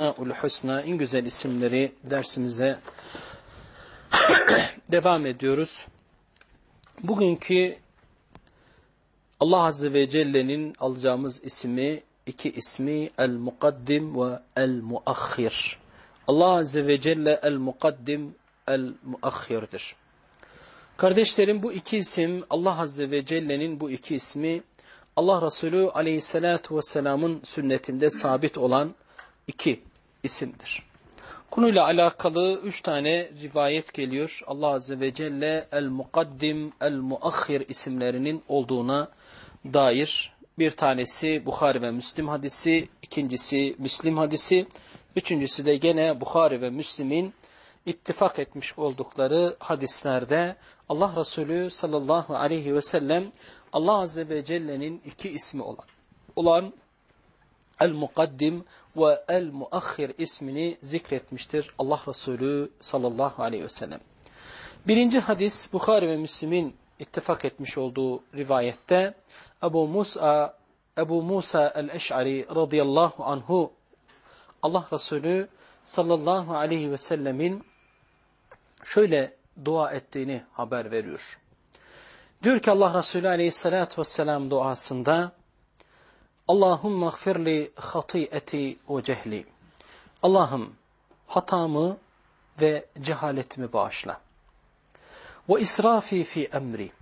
Ul Husna en güzel isimleri dersimize devam ediyoruz. Bugünkü Allah Azze ve Celle'nin alacağımız ismi iki ismi El-Mukaddim ve El-Muakhir. Allah Azze ve Celle El-Mukaddim El-Muakhir'dir. Kardeşlerim bu iki isim Allah Azze ve Celle'nin bu iki ismi Allah Resulü Aleyhisselatü Vesselam'ın sünnetinde sabit olan iki isimdir. Konuyla alakalı üç tane rivayet geliyor. Allah Azze ve Celle El-Mukaddim, El-Muakhir isimlerinin olduğuna dair. Bir tanesi Bukhari ve Müslim hadisi, ikincisi Müslim hadisi, üçüncüsü de gene Bukhari ve Müslim'in ittifak etmiş oldukları hadislerde Allah Resulü sallallahu aleyhi ve sellem Allah Azze ve Celle'nin iki ismi olan, olan El-Mukaddim ve El-Muakhir ismini zikretmiştir Allah Resulü sallallahu aleyhi ve sellem. Birinci hadis Bukhari ve Müslim'in ittifak etmiş olduğu rivayette Ebu Musa Ebu Musa el-Eş'ari radıyallahu anhu Allah Resulü sallallahu aleyhi ve sellemin şöyle dua ettiğini haber veriyor. Diyor ki Allah Resulü aleyhissalatü vesselam duasında Allahümme gfirli hatiyeti ve cehli. Allah'ım hatamı ve cehaletimi bağışla. Ve israfi fi emri.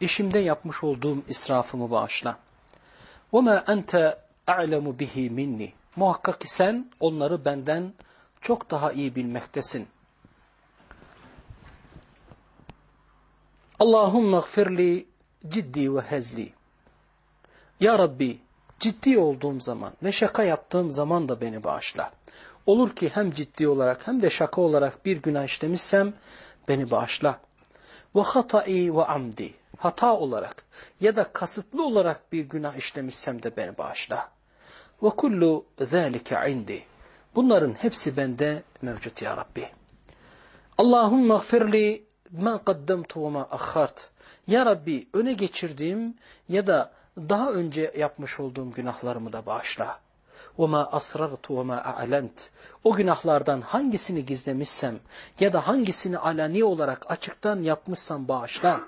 İşimde yapmış olduğum israfımı bağışla. Ve ma ente a'lemu bihi minni. Muhakkak ki sen onları benden çok daha iyi bilmektesin. Allahümme gfirli ciddi ve hezli. Ya Rabbi ciddi olduğum zaman ve şaka yaptığım zaman da beni bağışla. Olur ki hem ciddi olarak hem de şaka olarak bir günah işlemişsem beni bağışla. Ve hatai ve amdi. Hata olarak ya da kasıtlı olarak bir günah işlemişsem de beni bağışla. Ve kullu zâlike indi. Bunların hepsi bende mevcut ya Rabbi. Allahümme gfirli ma qaddamtu ve ma akhart. Ya Rabbi öne geçirdiğim ya da daha önce yapmış olduğum günahlarımı da bağışla. وَمَا أَسْرَرْتُ وَمَا أَعْلَنْتُ O günahlardan hangisini gizlemişsem ya da hangisini alani olarak açıktan yapmışsam bağışla.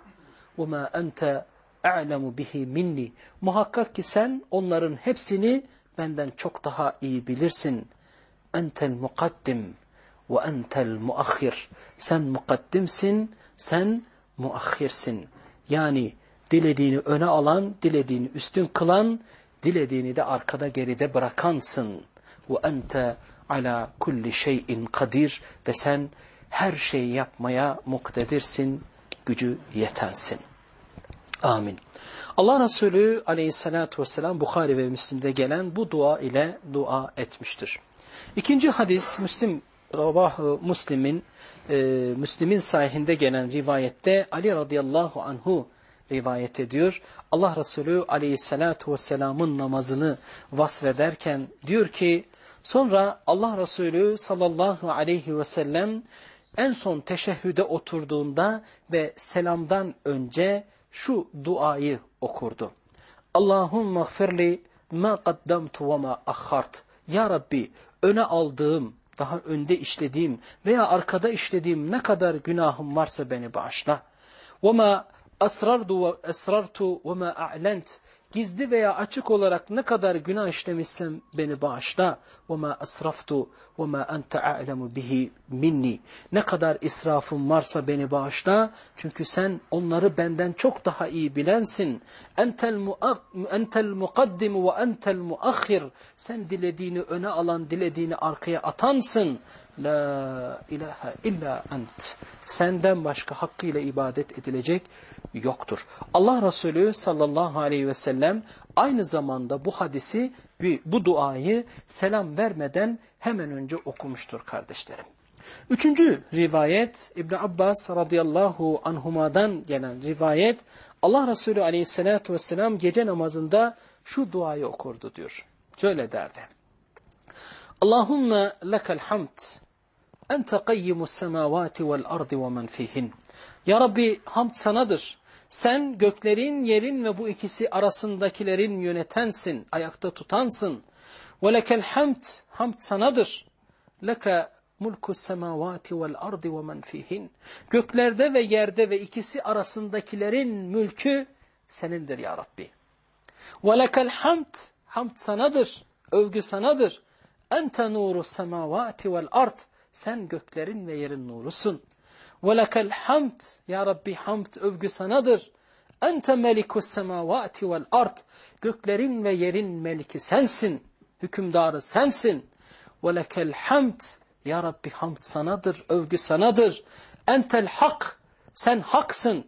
وَمَا أَنْتَ أَعْلَمُ bihi minni. Muhakkak ki sen onların hepsini benden çok daha iyi bilirsin. Entel mukaddim ve entel muahhir. Sen mukaddimsin, sen muahhirsin. Yani dilediğini öne alan, dilediğini üstün kılan, dilediğini de arkada geride bırakansın. Ve ente ala kulli şeyin kadir ve sen her şeyi yapmaya muktedirsin, gücü yetensin. Amin. Allah Resulü aleyhissalatu vesselam Bukhari ve Müslim'de gelen bu dua ile dua etmiştir. İkinci hadis Müslim Rabah Müslim'in e, Müslim'in sahihinde gelen rivayette Ali radıyallahu anhu rivayet ediyor. Allah Resulü aleyhissalatu vesselamın namazını vasfederken diyor ki sonra Allah Resulü sallallahu aleyhi ve sellem en son teşehhüde oturduğunda ve selamdan önce şu duayı okurdu. Allahümme gfirli ma qaddamtu ve ma akhart. Ya Rabbi öne aldığım, daha önde işlediğim veya arkada işlediğim ne kadar günahım varsa beni bağışla. Ve ma asrardu ve esrartu ve ma a'lent gizli veya açık olarak ne kadar günah işlemişsem beni bağışla. Asraftu ve ma ente a'lemu bihi minni. Ne kadar israfım varsa beni bağışla. Çünkü sen onları benden çok daha iyi bilensin. Mukaddim ve entel muakhir. Sen dilediğini öne alan, dilediğini arkaya atansın. La ilahe illa ent. Senden başka hakkıyla ibadet edilecek yoktur. Allah Resulü sallallahu aleyhi ve sellem aynı zamanda bu hadisi, bu duayı selam vermeden hemen önce okumuştur kardeşlerim. Üçüncü rivayet İbn Abbas radıyallahu anhumadan gelen rivayet Allah Resulü aleyhissalatü vesselam gece namazında şu duayı okurdu diyor. Şöyle derdi. Allahümme lekel hamd ente qayyimus semavati vel ardi ve men fihin. Ya Rabbi hamd sanadır. Sen göklerin, yerin ve bu ikisi arasındakilerin yönetensin, ayakta tutansın. Ve lekel hamd, hamd sanadır. Leke mulku semavati vel ardi ve men fihin. Göklerde ve yerde ve ikisi arasındakilerin mülkü senindir ya Rabbi. Ve lekel hamd, hamd sanadır, övgü sanadır. Ente nuru semavati vel ard. Sen göklerin ve yerin nurusun. Lekel hamd. Ya Rabbi hamd övgü sanadır. Melikus semavati vel ard. Göklerin ve yerin meliki sensin. Hükümdarı sensin. Lekel hamd. Ya Rabbi hamd sanadır, övgü sanadır. Entel hak. Sen haksın.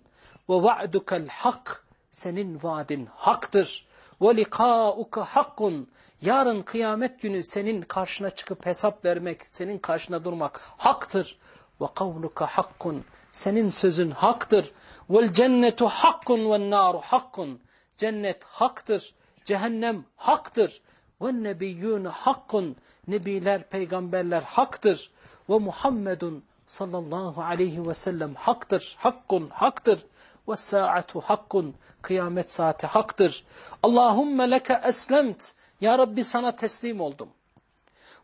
Ve va'dukel hak. Senin vaadin haktır. Likâuka hakkun. Yarın kıyamet günü senin karşına çıkıp hesap vermek, senin karşına durmak haktır. Ve kavluka hakkun. Senin sözün haktır. Vel cennetu hakkun ve naru hakkun. Cennet haktır. Cehennem haktır. Ve nebiyyûne hakkun. Nebiler, peygamberler haktır. Ve Muhammedun sallallahu aleyhi ve sellem haktır. Hakkun haktır. Ve saatu hakkun. Kıyamet saati haktır. Allahümme leke eslemt. Ya Rabbi sana teslim oldum.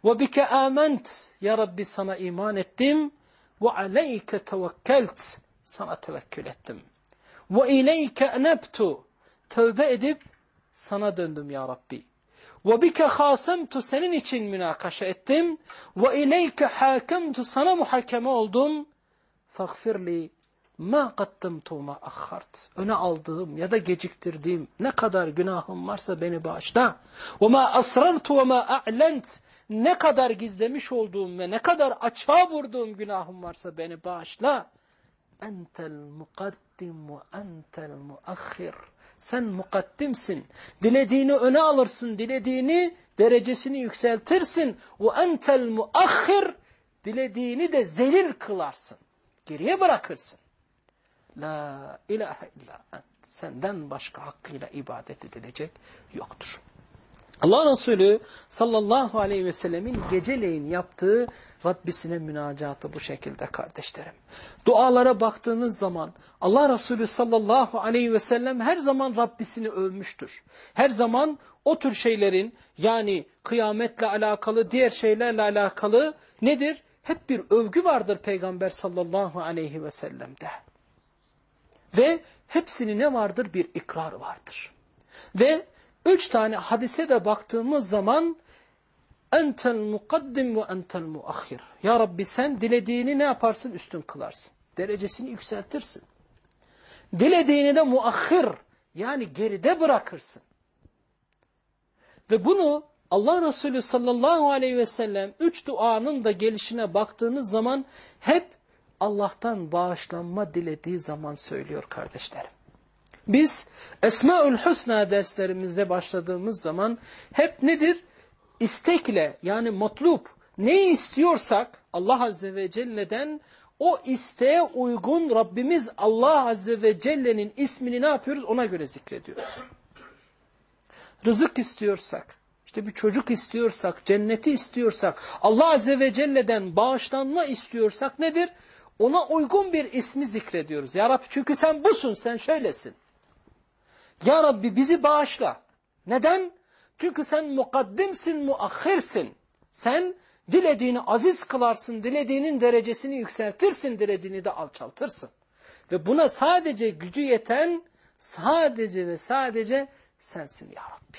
Ve bike ament. Ya Rabbi sana iman ettim. Ve aleyke tevekkelt. Sana tevekkül ettim. Ve ileyke enebtu. Tövbe edip sana döndüm ya Rabbi. Ve bike hasemtu senin için münakaşa ettim. Ve ileyke hakemtu sana muhakeme oldum. Fagfirli ma qaddamtu ma akhart. Öne aldığım ya da geciktirdiğim ne kadar günahım varsa beni bağışla. Ve asrartu ve ma a'lent. Ne kadar gizlemiş olduğum ve ne kadar açığa vurduğum günahım varsa beni bağışla. Mukaddim ve entel muakhir. Sen mukaddimsin. Dilediğini öne alırsın. Dilediğini derecesini yükseltirsin. Ve entel muakhir. Dilediğini de zelil kılarsın. Geriye bırakırsın. La ilahe illa ent. Senden başka hakkıyla ibadet edilecek yoktur. Allah Resulü sallallahu aleyhi ve sellemin geceleyin yaptığı Rabbisine münacatı bu şekilde kardeşlerim. Dualara baktığınız zaman Allah Resulü sallallahu aleyhi ve sellem her zaman Rabbisini övmüştür. Her zaman o tür şeylerin yani kıyametle alakalı diğer şeylerle alakalı nedir? Hep bir övgü vardır Peygamber sallallahu aleyhi ve sellem'de. Ve hepsini ne vardır? Bir ikrar vardır. Ve üç tane hadise de baktığımız zaman entel mukaddim ve entel muahhir. Ya Rabbi sen dilediğini ne yaparsın? Üstün kılarsın. Derecesini yükseltirsin. Dilediğini de muahhir yani geride bırakırsın. Ve bunu Allah Resulü sallallahu aleyhi ve sellem üç duanın da gelişine baktığınız zaman hep Allah'tan bağışlanma dilediği zaman söylüyor kardeşlerim. Biz Esmaül Hüsna derslerimizde başladığımız zaman hep nedir? İstekle yani matlup neyi istiyorsak Allah Azze ve Celle'den o isteğe uygun Rabbimiz Allah Azze ve Celle'nin ismini ne yapıyoruz? Ona göre zikrediyoruz. Rızık istiyorsak, işte bir çocuk istiyorsak, cenneti istiyorsak, Allah Azze ve Celle'den bağışlanma istiyorsak nedir? Ona uygun bir ismi zikrediyoruz. Ya Rabbi çünkü sen busun, sen şöylesin. Ya Rabbi bizi bağışla. Neden? Çünkü sen mukaddimsin, muahhirsin. Sen dilediğini aziz kılarsın, dilediğinin derecesini yükseltirsin, dilediğini de alçaltırsın. Ve buna sadece gücü yeten, sadece ve sadece sensin ya Rabbi.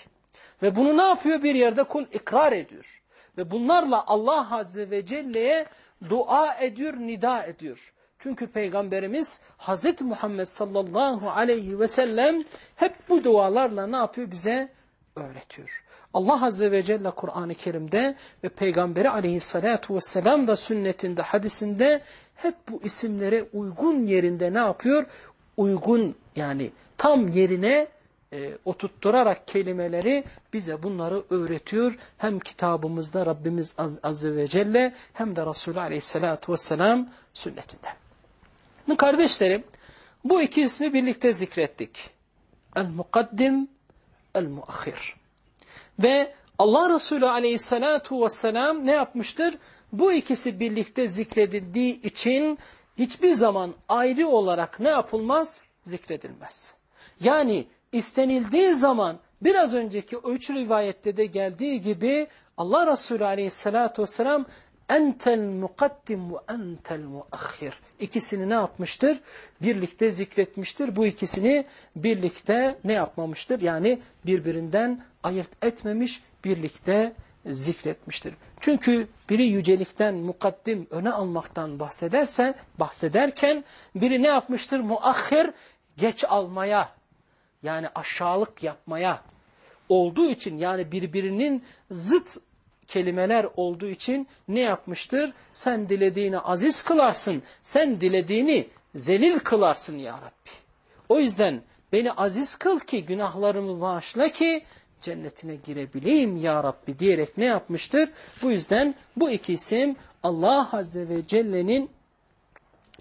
Ve bunu ne yapıyor? Bir yerde kul ikrar ediyor. Ve bunlarla Allah Azze ve Celle'ye dua ediyor, nida ediyor. Çünkü Peygamberimiz Hazreti Muhammed sallallahu aleyhi ve sellem hep bu dualarla ne yapıyor? Bize öğretiyor. Allah Azze ve Celle Kur'an-ı Kerim'de ve Peygamberi aleyhissalatu vesselam da sünnetinde, hadisinde hep bu isimlere uygun yerinde ne yapıyor? Uygun yani tam yerine e, oturtturarak kelimeleri bize bunları öğretiyor. Hem kitabımızda Rabbimiz Az Azze ve Celle hem de Resulü Aleyhisselatü Vesselam sünnetinde. Kardeşlerim bu iki ismi birlikte zikrettik. El-Mukaddim, El-Muakhir. Ve Allah Resulü Aleyhisselatü Vesselam ne yapmıştır? Bu ikisi birlikte zikredildiği için hiçbir zaman ayrı olarak ne yapılmaz? Zikredilmez. Yani istenildiği zaman biraz önceki üç rivayette de geldiği gibi Allah Resulü aleyhissalatu vesselam entel mukaddim ve entel muahhir. İkisini ne yapmıştır? Birlikte zikretmiştir. Bu ikisini birlikte ne yapmamıştır? Yani birbirinden ayırt etmemiş, birlikte zikretmiştir. Çünkü biri yücelikten, mukaddim, öne almaktan bahsederse, bahsederken biri ne yapmıştır? Muahhir, geç almaya, yani aşağılık yapmaya olduğu için, yani birbirinin zıt kelimeler olduğu için ne yapmıştır? Sen dilediğini aziz kılarsın, sen dilediğini zelil kılarsın ya Rabbi. O yüzden beni aziz kıl ki günahlarımı bağışla ki cennetine girebileyim ya Rabbi diyerek ne yapmıştır? Bu yüzden bu iki isim Allah Azze ve Celle'nin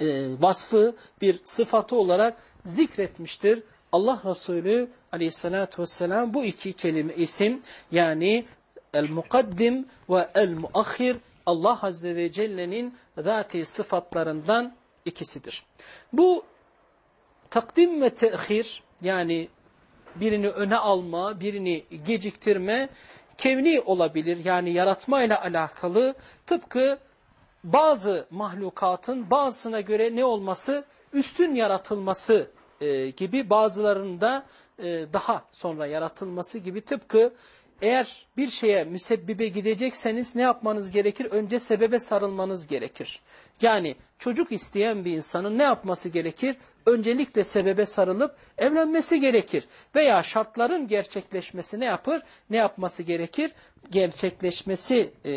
e, vasfı bir sıfatı olarak zikretmiştir. Allah Resulü aleyhissalatü vesselam bu iki kelime isim yani el-mukaddim ve el-muahhir Allah Azze ve Celle'nin zati sıfatlarından ikisidir. Bu takdim ve tehir yani birini öne alma, birini geciktirme kevni olabilir. Yani yaratmayla alakalı tıpkı bazı mahlukatın bazısına göre ne olması? Üstün yaratılması e, gibi bazılarında e, daha sonra yaratılması gibi tıpkı eğer bir şeye müsebbibe gidecekseniz ne yapmanız gerekir? Önce sebebe sarılmanız gerekir. Yani çocuk isteyen bir insanın ne yapması gerekir? Öncelikle sebebe sarılıp evlenmesi gerekir. Veya şartların gerçekleşmesi ne yapır? Ne yapması gerekir? Gerçekleşmesi e,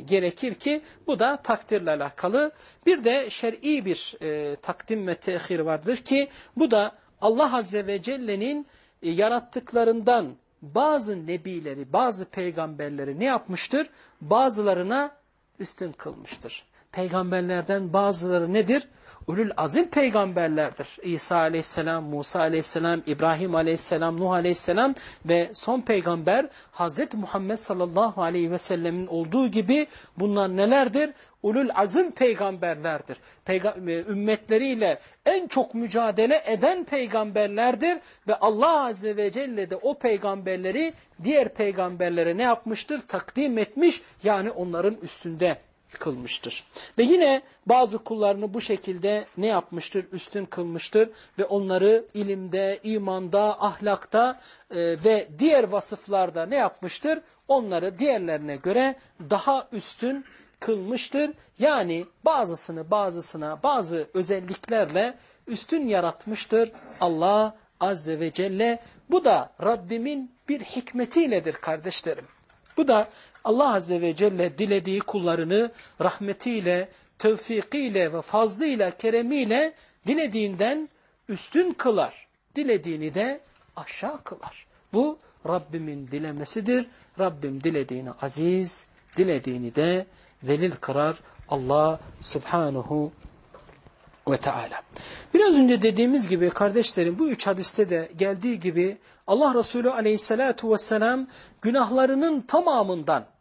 gerekir ki bu da takdirle alakalı. Bir de şer'i bir e, takdim ve tehir vardır ki bu da Allah Azze ve Celle'nin e, yarattıklarından bazı nebileri, bazı peygamberleri ne yapmıştır? Bazılarına üstün kılmıştır. Peygamberlerden bazıları nedir? Ulul azim peygamberlerdir. İsa aleyhisselam, Musa aleyhisselam, İbrahim aleyhisselam, Nuh aleyhisselam ve son peygamber Hazreti Muhammed sallallahu aleyhi ve sellemin olduğu gibi bunlar nelerdir? Ulul azim peygamberlerdir. Peyga e, ümmetleriyle en çok mücadele eden peygamberlerdir ve Allah azze ve celle de o peygamberleri diğer peygamberlere ne yapmıştır? Takdim etmiş yani onların üstünde kılmıştır. Ve yine bazı kullarını bu şekilde ne yapmıştır? Üstün kılmıştır ve onları ilimde, imanda, ahlakta e, ve diğer vasıflarda ne yapmıştır? Onları diğerlerine göre daha üstün kılmıştır. Yani bazısını bazısına bazı özelliklerle üstün yaratmıştır Allah Azze ve Celle. Bu da Rabbimin bir hikmetiyledir kardeşlerim. Bu da Allah Azze ve Celle dilediği kullarını rahmetiyle, tevfikiyle ve fazlıyla, keremiyle dilediğinden üstün kılar. Dilediğini de aşağı kılar. Bu Rabbimin dilemesidir. Rabbim dilediğini aziz, dilediğini de zelil kırar Allah subhanahu ve Teala. Biraz önce dediğimiz gibi kardeşlerim bu üç hadiste de geldiği gibi Allah Resulü aleyhissalatu vesselam günahlarının tamamından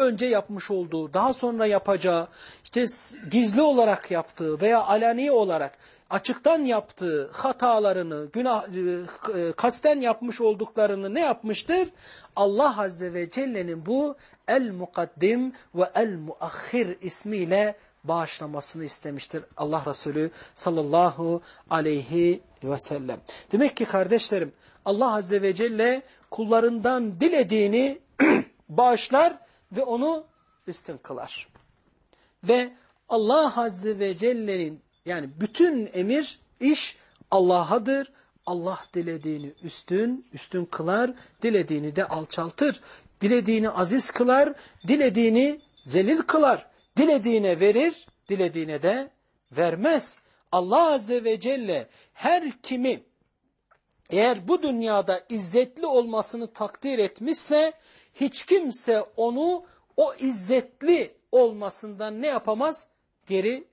önce yapmış olduğu, daha sonra yapacağı, işte gizli olarak yaptığı veya alani olarak açıktan yaptığı hatalarını, günah, e, e, kasten yapmış olduklarını ne yapmıştır? Allah Azze ve Celle'nin bu el-mukaddim ve el-muahhir ismiyle bağışlamasını istemiştir Allah Resulü sallallahu aleyhi ve sellem. Demek ki kardeşlerim Allah Azze ve Celle kullarından dilediğini bağışlar ve onu üstün kılar. Ve Allah Azze ve Celle'nin yani bütün emir, iş Allah'adır. Allah dilediğini üstün, üstün kılar, dilediğini de alçaltır. Dilediğini aziz kılar, dilediğini zelil kılar. Dilediğine verir, dilediğine de vermez. Allah Azze ve Celle her kimi eğer bu dünyada izzetli olmasını takdir etmişse hiç kimse onu o izzetli olmasından ne yapamaz? Geri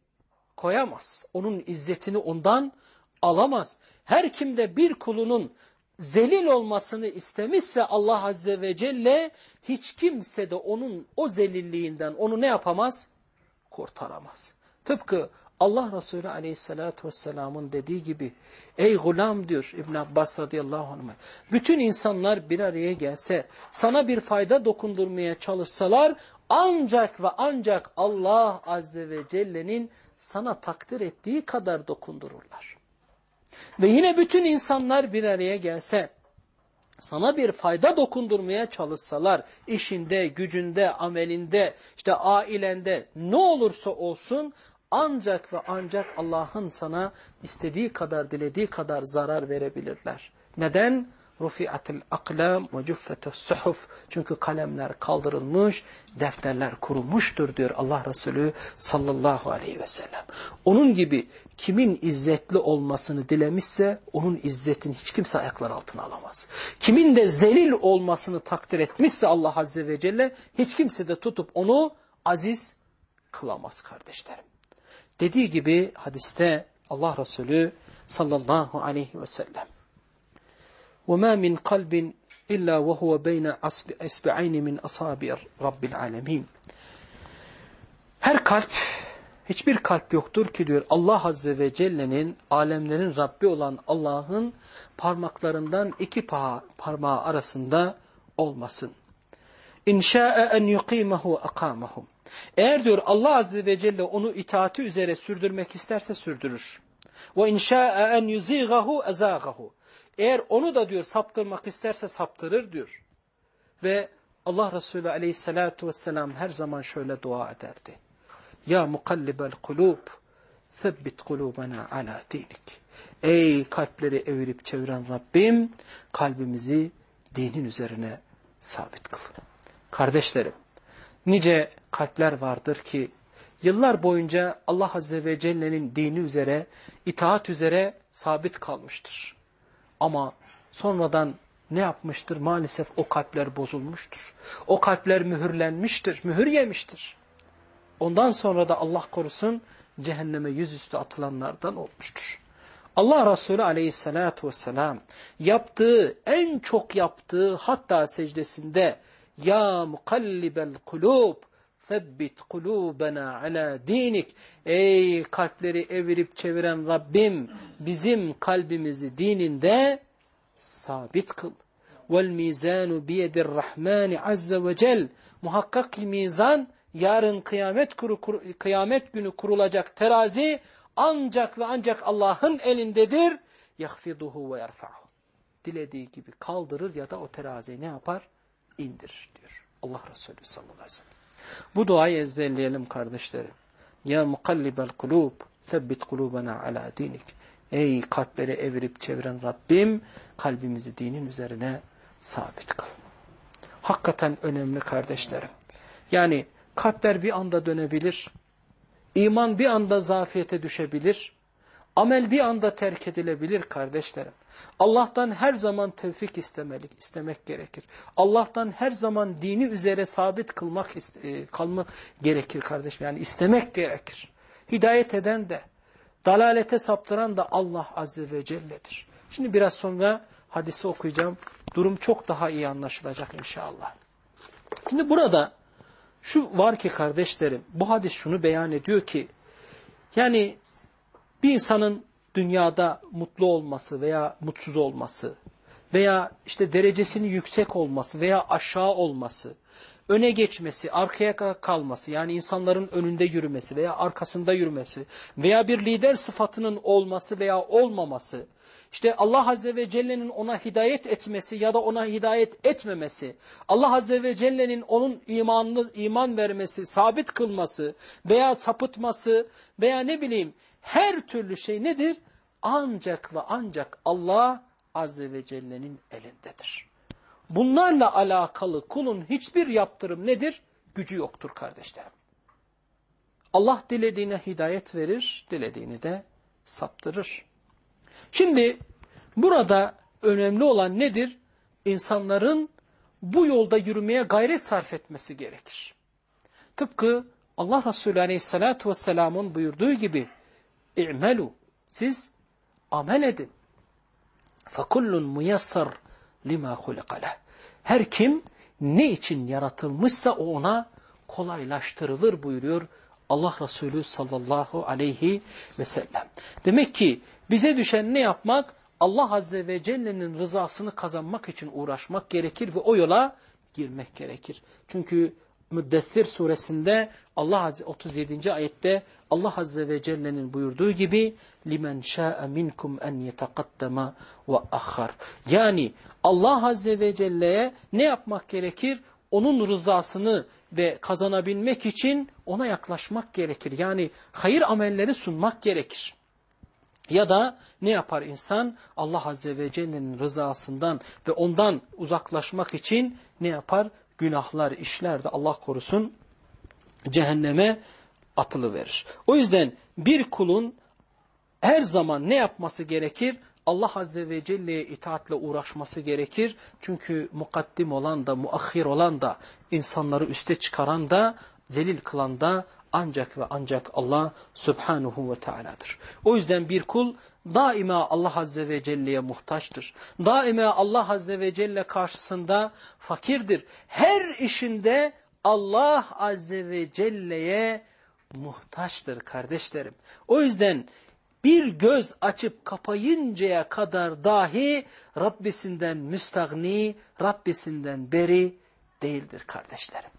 koyamaz. Onun izzetini ondan alamaz. Her kimde bir kulunun zelil olmasını istemişse Allah Azze ve Celle hiç kimse de onun o zelilliğinden onu ne yapamaz? Kurtaramaz. Tıpkı Allah Resulü Aleyhisselatü vesselamın dediği gibi ey gulam diyor İbn Abbas radıyallahu anh bütün insanlar bir araya gelse sana bir fayda dokundurmaya çalışsalar ancak ve ancak Allah Azze ve Celle'nin sana takdir ettiği kadar dokundururlar. Ve yine bütün insanlar bir araya gelse, sana bir fayda dokundurmaya çalışsalar, işinde, gücünde, amelinde, işte ailende ne olursa olsun ancak ve ancak Allah'ın sana istediği kadar, dilediği kadar zarar verebilirler. Neden? rufi'atil aklam ve cuffetus suhuf. Çünkü kalemler kaldırılmış, defterler kurumuştur diyor Allah Resulü sallallahu aleyhi ve sellem. Onun gibi kimin izzetli olmasını dilemişse onun izzetini hiç kimse ayaklar altına alamaz. Kimin de zelil olmasını takdir etmişse Allah Azze ve Celle hiç kimse de tutup onu aziz kılamaz kardeşlerim. Dediği gibi hadiste Allah Resulü sallallahu aleyhi ve sellem وما من قلب إلا وهو بين إصبعين من أصابع رب العالمين Her kalp, hiçbir kalp yoktur ki diyor Allah Azze ve Celle'nin, alemlerin Rabbi olan Allah'ın parmaklarından iki parmağı arasında olmasın. İnşa'e en yuqimehu akamahum. Eğer diyor Allah Azze ve Celle onu itaati üzere sürdürmek isterse sürdürür. Ve inşa'e en yuzigahu ezagahu. Eğer onu da diyor saptırmak isterse saptırır diyor. Ve Allah Resulü aleyhissalatu vesselam her zaman şöyle dua ederdi. Ya mukallibel kulub, thebbit kulubana ala dinik. Ey kalpleri evirip çeviren Rabbim, kalbimizi dinin üzerine sabit kıl. Kardeşlerim, nice kalpler vardır ki, yıllar boyunca Allah Azze ve Celle'nin dini üzere, itaat üzere sabit kalmıştır. Ama sonradan ne yapmıştır? Maalesef o kalpler bozulmuştur. O kalpler mühürlenmiştir, mühür yemiştir. Ondan sonra da Allah korusun cehenneme yüzüstü atılanlardan olmuştur. Allah Resulü aleyhissalatu vesselam yaptığı, en çok yaptığı hatta secdesinde Ya mukallibel kulub Febbit kulubena ala dinik. Ey kalpleri evirip çeviren Rabbim bizim kalbimizi dininde sabit kıl. Vel mizanu biyedir rahmani azze ve cel. Muhakkak ki mizan yarın kıyamet, kuru, kur, kıyamet günü kurulacak terazi ancak ve ancak Allah'ın elindedir. Yahfiduhu ve yerfa'hu. Dilediği gibi kaldırır ya da o teraziyi ne yapar? İndirir diyor. Allah Resulü sallallahu aleyhi ve sellem. Bu duayı ezberleyelim kardeşlerim. Ya mukallibel kulub, sebbit kulubana ala dinik. Ey kalpleri evirip çeviren Rabbim, kalbimizi dinin üzerine sabit kıl. Hakikaten önemli kardeşlerim. Yani kalpler bir anda dönebilir. İman bir anda zafiyete düşebilir. Amel bir anda terk edilebilir kardeşlerim. Allah'tan her zaman tevfik istemelik, istemek gerekir. Allah'tan her zaman dini üzere sabit kılmak e, kalma gerekir kardeşim. Yani istemek gerekir. Hidayet eden de, dalalete saptıran da Allah Azze ve Celle'dir. Şimdi biraz sonra hadisi okuyacağım. Durum çok daha iyi anlaşılacak inşallah. Şimdi burada şu var ki kardeşlerim, bu hadis şunu beyan ediyor ki, yani bir insanın dünyada mutlu olması veya mutsuz olması veya işte derecesinin yüksek olması veya aşağı olması, öne geçmesi, arkaya kalması yani insanların önünde yürümesi veya arkasında yürümesi veya bir lider sıfatının olması veya olmaması, işte Allah Azze ve Celle'nin ona hidayet etmesi ya da ona hidayet etmemesi, Allah Azze ve Celle'nin onun imanını iman vermesi, sabit kılması veya sapıtması veya ne bileyim her türlü şey nedir? ancak ve ancak Allah Azze ve Celle'nin elindedir. Bunlarla alakalı kulun hiçbir yaptırım nedir? Gücü yoktur kardeşlerim. Allah dilediğine hidayet verir, dilediğini de saptırır. Şimdi burada önemli olan nedir? İnsanların bu yolda yürümeye gayret sarf etmesi gerekir. Tıpkı Allah Resulü Aleyhisselatü Vesselam'ın buyurduğu gibi İ'melu. Siz amel edin. Fakullun muyassar lima hulikaleh. Her kim ne için yaratılmışsa o ona kolaylaştırılır buyuruyor Allah Resulü sallallahu aleyhi ve sellem. Demek ki bize düşen ne yapmak? Allah Azze ve Celle'nin rızasını kazanmak için uğraşmak gerekir ve o yola girmek gerekir. Çünkü Müddessir suresinde Allah Azze 37. ayette Allah Azze ve Celle'nin buyurduğu gibi limen şa'e minkum en yetakaddama ve ahhar. Yani Allah Azze ve Celle'ye ne yapmak gerekir? Onun rızasını ve kazanabilmek için ona yaklaşmak gerekir. Yani hayır amelleri sunmak gerekir. Ya da ne yapar insan? Allah Azze ve Celle'nin rızasından ve ondan uzaklaşmak için ne yapar? Günahlar, işler de Allah korusun cehenneme atılı verir. O yüzden bir kulun her zaman ne yapması gerekir? Allah Azze ve Celle'ye itaatle uğraşması gerekir. Çünkü mukaddim olan da, muahhir olan da, insanları üste çıkaran da, zelil kılan da ancak ve ancak Allah Subhanahu ve Teala'dır. O yüzden bir kul daima Allah Azze ve Celle'ye muhtaçtır. Daima Allah Azze ve Celle karşısında fakirdir. Her işinde Allah Azze ve Celle'ye muhtaçtır kardeşlerim. O yüzden bir göz açıp kapayıncaya kadar dahi Rabbisinden müstahni, Rabbisinden beri değildir kardeşlerim.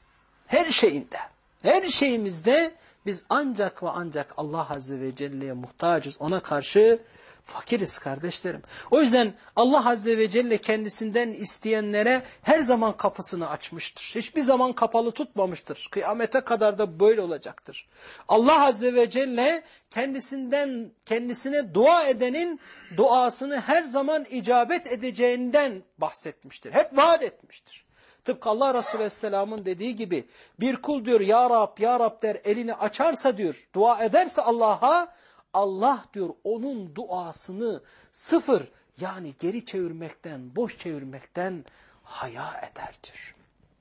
Her şeyinde, her şeyimizde biz ancak ve ancak Allah Azze ve Celle'ye muhtacız. Ona karşı Fakiriz kardeşlerim. O yüzden Allah Azze ve Celle kendisinden isteyenlere her zaman kapısını açmıştır. Hiçbir zaman kapalı tutmamıştır. Kıyamete kadar da böyle olacaktır. Allah Azze ve Celle kendisinden kendisine dua edenin duasını her zaman icabet edeceğinden bahsetmiştir. Hep vaat etmiştir. Tıpkı Allah Resulü Aleyhisselam'ın dediği gibi bir kul diyor ya Rab ya Rab der elini açarsa diyor dua ederse Allah'a Allah diyor onun duasını sıfır yani geri çevirmekten, boş çevirmekten haya eder diyor.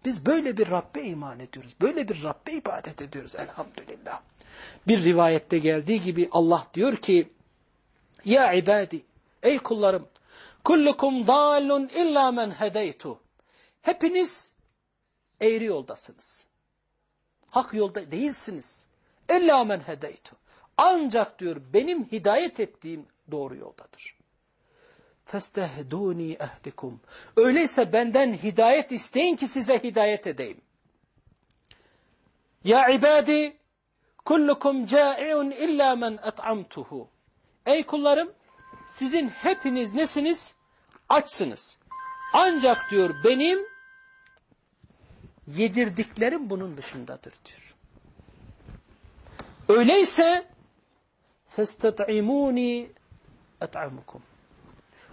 Biz böyle bir Rabbe iman ediyoruz. Böyle bir Rabbe ibadet ediyoruz elhamdülillah. Bir rivayette geldiği gibi Allah diyor ki Ya ibadi ey kullarım kullukum dallun illa men hedeytu. Hepiniz eğri yoldasınız. Hak yolda değilsiniz. Ella men hedeytu. Ancak diyor benim hidayet ettiğim doğru yoldadır. Festehduni ehdikum. Öyleyse benden hidayet isteyin ki size hidayet edeyim. Ya ibadi kullukum ca'iun illa men et'amtuhu. Ey kullarım sizin hepiniz nesiniz? Açsınız. Ancak diyor benim yedirdiklerim bunun dışındadır diyor. Öyleyse فَاسْتَطْعِمُونِ اَطْعَمُكُمْ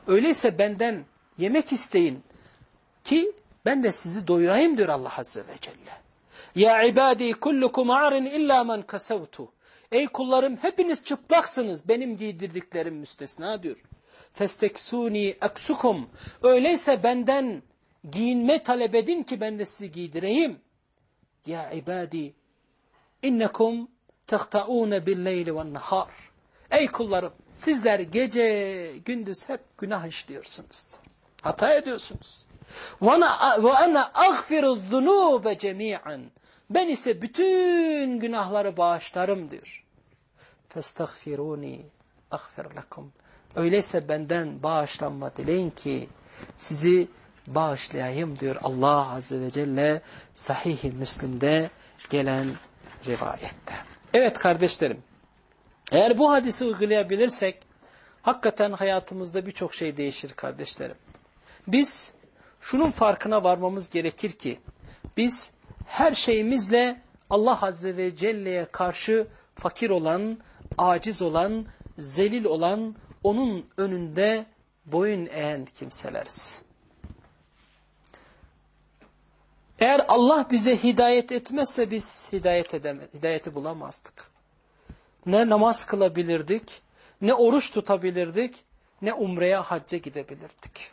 Öyleyse benden yemek isteyin ki ben de sizi doyurayım diyor Allah Azze ve Celle. Ya ibadi kullukum arin illa men kasavtu. Ey kullarım hepiniz çıplaksınız benim giydirdiklerim müstesna diyor. Festeksuni eksukum. Öyleyse benden giyinme talep edin ki ben de sizi giydireyim. Ya ibadi innekum tehtaune billeyli ve nahar. Ey kullarım sizler gece gündüz hep günah işliyorsunuz. Hata ediyorsunuz. Ve ana agfiru zunube cemiyen. Ben ise bütün günahları bağışlarım diyor. Festagfiruni agfir lekum. Öyleyse benden bağışlanma dileyin ki sizi bağışlayayım diyor Allah Azze ve Celle Sahih-i Müslim'de gelen rivayette. Evet kardeşlerim eğer bu hadisi uygulayabilirsek hakikaten hayatımızda birçok şey değişir kardeşlerim. Biz şunun farkına varmamız gerekir ki biz her şeyimizle Allah Azze ve Celle'ye karşı fakir olan, aciz olan, zelil olan, onun önünde boyun eğen kimseleriz. Eğer Allah bize hidayet etmezse biz hidayet hidayeti bulamazdık ne namaz kılabilirdik, ne oruç tutabilirdik, ne umreye hacca gidebilirdik.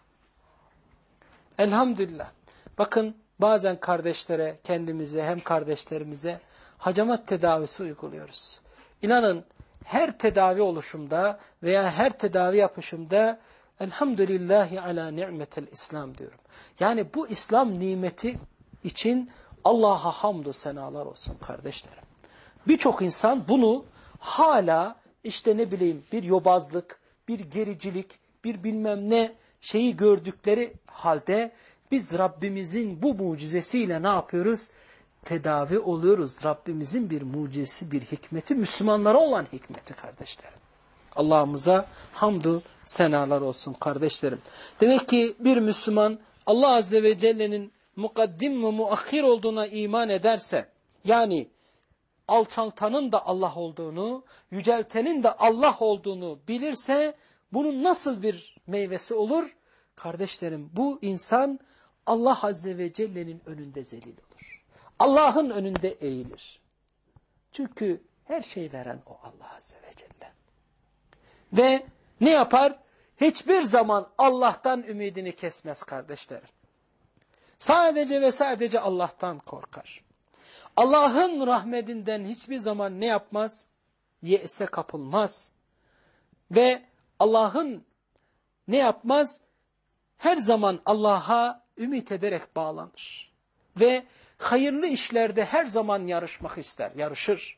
Elhamdülillah. Bakın bazen kardeşlere, kendimize hem kardeşlerimize hacamat tedavisi uyguluyoruz. İnanın her tedavi oluşumda veya her tedavi yapışımda elhamdülillahi ala ni'metel İslam diyorum. Yani bu İslam nimeti için Allah'a hamdü senalar olsun kardeşlerim. Birçok insan bunu hala işte ne bileyim bir yobazlık, bir gericilik, bir bilmem ne şeyi gördükleri halde biz Rabbimizin bu mucizesiyle ne yapıyoruz? tedavi oluyoruz. Rabbimizin bir mucizesi, bir hikmeti, Müslümanlara olan hikmeti kardeşlerim. Allah'ımıza hamdu senalar olsun kardeşlerim. Demek ki bir Müslüman Allah Azze ve Celle'nin mukaddim ve muakhir olduğuna iman ederse, yani alçaltanın da Allah olduğunu, yüceltenin de Allah olduğunu bilirse, bunun nasıl bir meyvesi olur? Kardeşlerim bu insan Allah Azze ve Celle'nin önünde zelil olur. Allah'ın önünde eğilir. Çünkü her şey veren o Allah Azze ve Celle. Ve ne yapar? Hiçbir zaman Allah'tan ümidini kesmez kardeşlerim. Sadece ve sadece Allah'tan korkar. Allah'ın rahmetinden hiçbir zaman ne yapmaz? Ye'se kapılmaz. Ve Allah'ın ne yapmaz? Her zaman Allah'a ümit ederek bağlanır. Ve hayırlı işlerde her zaman yarışmak ister, yarışır.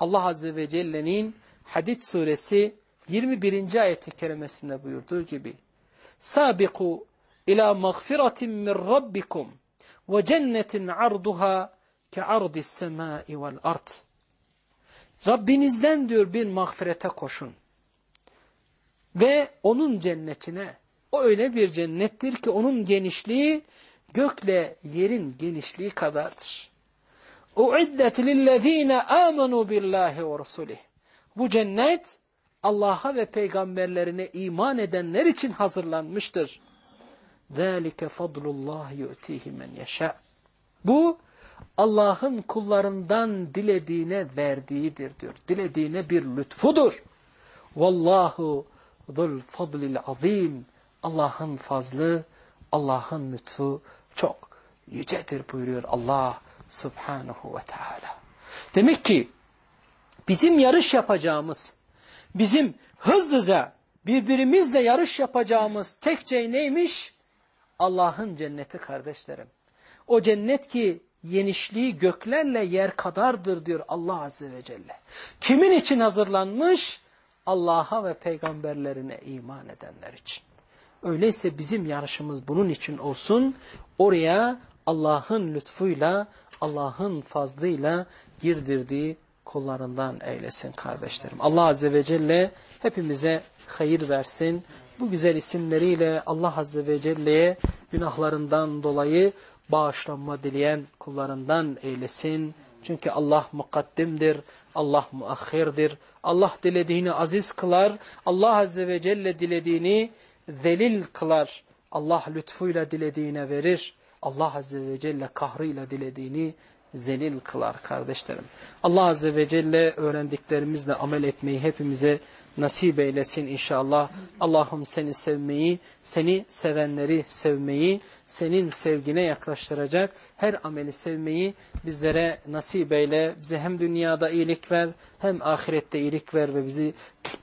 Allah Azze ve Celle'nin Hadid suresi 21. ayet-i kerimesinde buyurduğu gibi Sabiku ila mağfiratin min rabbikum ve cennetin arduha ke ardis semai vel ard. Rabbinizden diyor bir mağfirete koşun. Ve onun cennetine, o öyle bir cennettir ki onun genişliği gökle yerin genişliği kadardır. اُعِدَّتْ لِلَّذ۪ينَ آمَنُوا بِاللّٰهِ وَرَسُولِهِ Bu cennet Allah'a ve peygamberlerine iman edenler için hazırlanmıştır. ذَٰلِكَ فَضْلُ اللّٰهِ يُؤْتِيهِ مَنْ يَشَاءُ Bu Allah'ın kullarından dilediğine verdiğidir diyor. Dilediğine bir lütfudur. Vallahu zul fadlil azim. Allah'ın fazlı, Allah'ın lütfu çok yücedir buyuruyor Allah subhanahu ve teala. Demek ki bizim yarış yapacağımız, bizim hızlıca birbirimizle yarış yapacağımız tek şey neymiş? Allah'ın cenneti kardeşlerim. O cennet ki yenişliği göklerle yer kadardır diyor Allah Azze ve Celle. Kimin için hazırlanmış? Allah'a ve peygamberlerine iman edenler için. Öyleyse bizim yarışımız bunun için olsun. Oraya Allah'ın lütfuyla, Allah'ın fazlıyla girdirdiği kullarından eylesin kardeşlerim. Allah Azze ve Celle hepimize hayır versin. Bu güzel isimleriyle Allah Azze ve Celle'ye günahlarından dolayı bağışlanma dileyen kullarından eylesin. Çünkü Allah mukaddimdir, Allah muahhirdir. Allah dilediğini aziz kılar, Allah Azze ve Celle dilediğini zelil kılar. Allah lütfuyla dilediğine verir. Allah Azze ve Celle kahrıyla dilediğini zelil kılar kardeşlerim. Allah Azze ve Celle öğrendiklerimizle amel etmeyi hepimize nasip eylesin inşallah. Allah'ım seni sevmeyi, seni sevenleri sevmeyi, senin sevgine yaklaştıracak her ameli sevmeyi bizlere nasip eyle. Bize hem dünyada iyilik ver hem ahirette iyilik ver ve bizi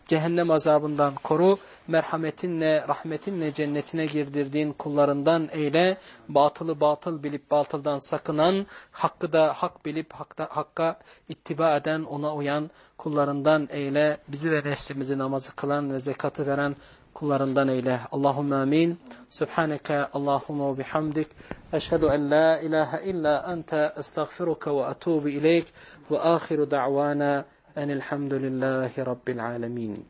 cehennem azabından koru. Merhametinle, rahmetinle cennetine girdirdiğin kullarından eyle. Batılı batıl bilip batıldan sakınan, hakkı da hak bilip hakta, hakka ittiba eden, ona uyan kullarından eyle. Bizi ve neslimizi namazı kılan ve zekatı veren kullarından eyle. Allahümme amin. Subhaneke Allahümme ve bihamdik. Eşhedü en la ilahe illa ente estağfiruka ve atubu ileyk. Ve ahiru da'vana enilhamdülillahi rabbil alemin.